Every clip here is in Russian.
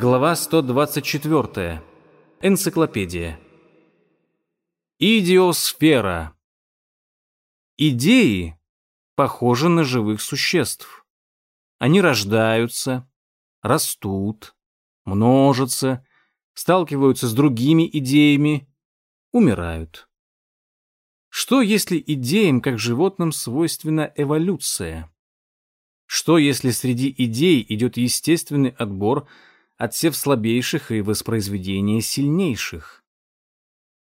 Глава 124. Энциклопедия. Идиосфера. Идеи похожи на живых существ. Они рождаются, растут, множатся, сталкиваются с другими идеями, умирают. Что, если идеям, как животным, свойственна эволюция? Что, если среди идей идет естественный отбор – отсев слабейших и воспроизведение сильнейших.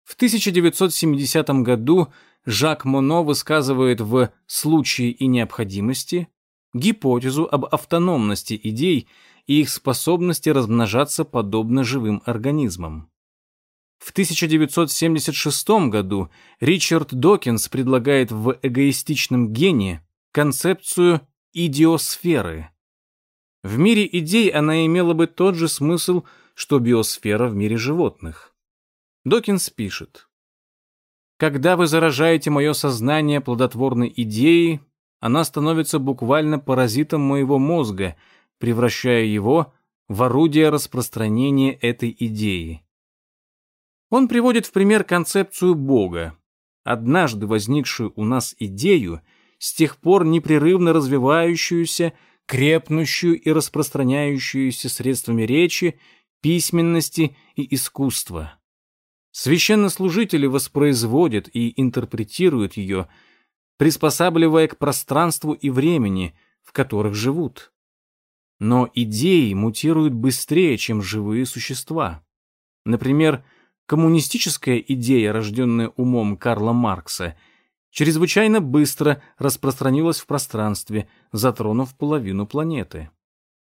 В 1970 году Жак Моно высказывает в «Случае и необходимости» гипотезу об автономности идей и их способности размножаться подобно живым организмам. В 1976 году Ричард Докинс предлагает в эгоистичном гене концепцию идиосферы – в мире идей она имела бы тот же смысл, что биосфера в мире животных. Докинс пишет. «Когда вы заражаете мое сознание плодотворной идеей, она становится буквально паразитом моего мозга, превращая его в орудие распространения этой идеи. Он приводит в пример концепцию Бога, однажды возникшую у нас идею, с тех пор непрерывно развивающуюся крепнущую и распространяющуюся средствами речи, письменности и искусства. Священнослужители воспроизводят и интерпретируют ее, приспосабливая к пространству и времени, в которых живут. Но идеи мутируют быстрее, чем живые существа. Например, коммунистическая идея, рожденная умом Карла Маркса – чрезвычайно быстро распространилась в пространстве, затронув половину планеты.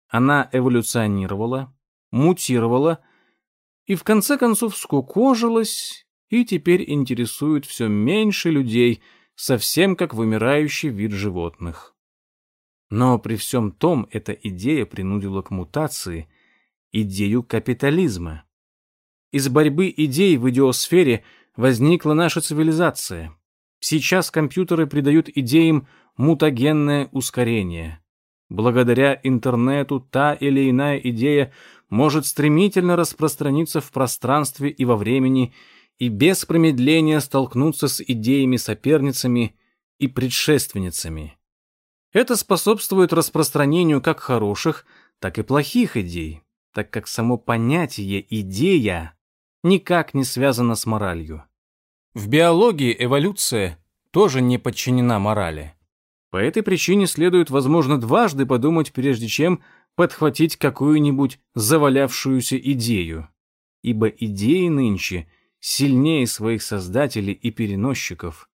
Она эволюционировала, мутировала и в конце концов скукожилась и теперь интересует все меньше людей, совсем как вымирающий вид животных. Но при всем том эта идея принудила к мутации идею капитализма. Из борьбы идей в идиосфере возникла наша цивилизация — Сейчас компьютеры придают идеям мутагенное ускорение. Благодаря интернету та или иная идея может стремительно распространиться в пространстве и во времени и без промедления столкнуться с идеями-соперницами и предшественницами. Это способствует распространению как хороших, так и плохих идей, так как само понятие «идея» никак не связано с моралью. В биологии эволюция тоже не подчинена морали. По этой причине следует, возможно, дважды подумать, прежде чем подхватить какую-нибудь завалявшуюся идею. Ибо идеи нынче сильнее своих создателей и переносчиков.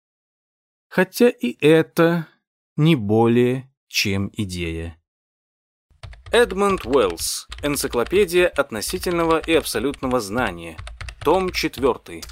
Хотя и это не более, чем идея. Эдмонд Уэллс. Энциклопедия относительного и абсолютного знания. Том 4.